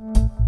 you